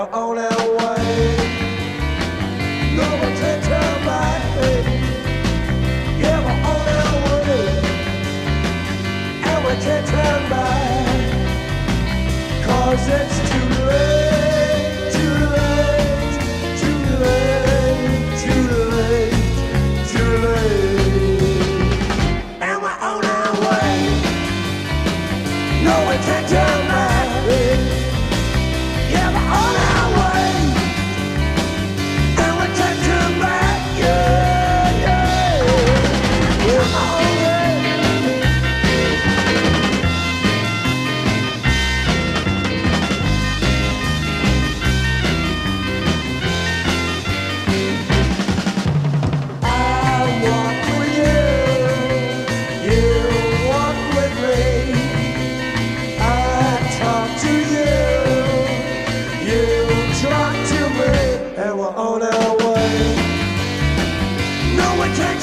our own way. No one takes her back. Yeah, we're on our way. And we can't turn back. Cause it's on our way. No, we can't